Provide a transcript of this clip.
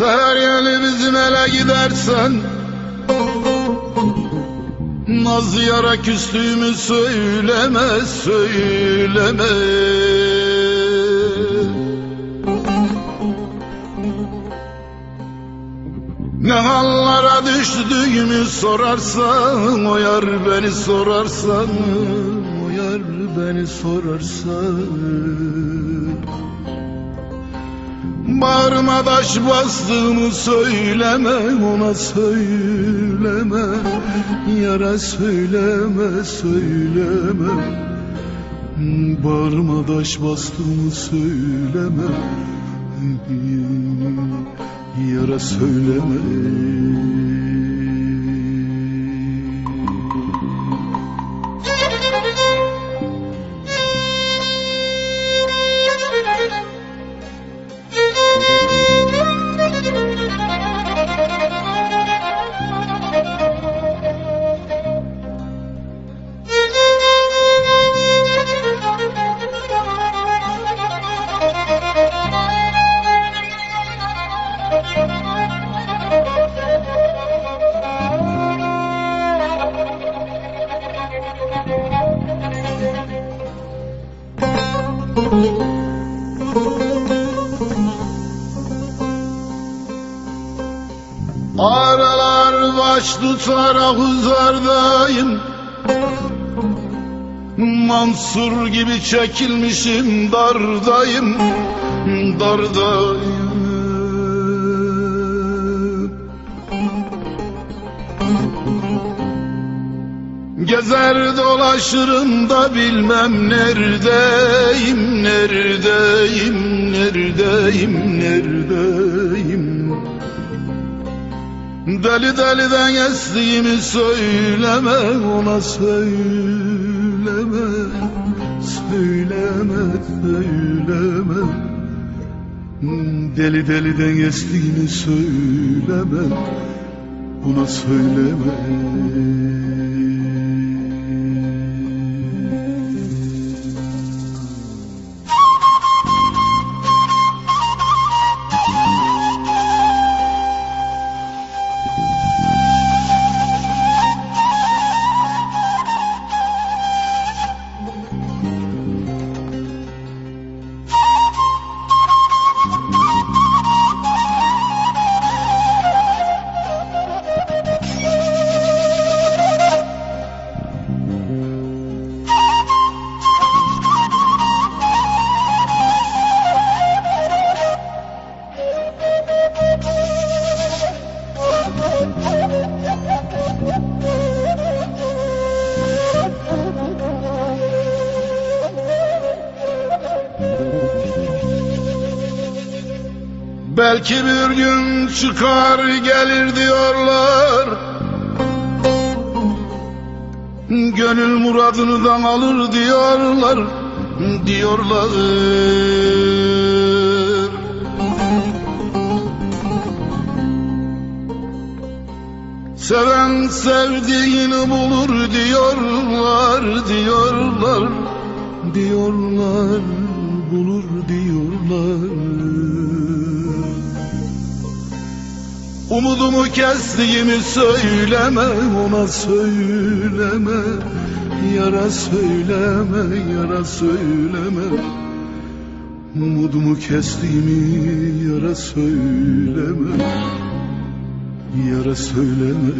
Seher yeli bizim ele gidersen Naz yara küstüğümü söyleme söyleme. Ne hallara düştüğümü sorarsan O yar beni sorarsan O yar beni sorarsan Bağrıma taş bastığımı söyleme ona söyleme. Yara söyleme söyleme. Bağrıma taş bastığımı söyleme. Yara söyleme Aralar baş tutarak uzardayım Mansur gibi çekilmişim dardayım. Dardayım Gezer dolaşırım da bilmem neredeyim Neredeyim, neredeyim, neredeyim. Deli deliden estiğimi söyleme ona söyleme Söyleme söyleme. Deli deliden estiğimi söyleme Ona söyleme Belki bir gün çıkar gelir diyorlar. Gönül muradını alır diyorlar Diyorlar. Seven sevdiğini bulur diyorlar Diyorlar. Diyorlar Bulur diyorlar Umudumu kestiğimi söyleme ona söyleme. Yara söyleme yara söyleme. Umudumu kestiğimi yara söyleme. Yara söyleme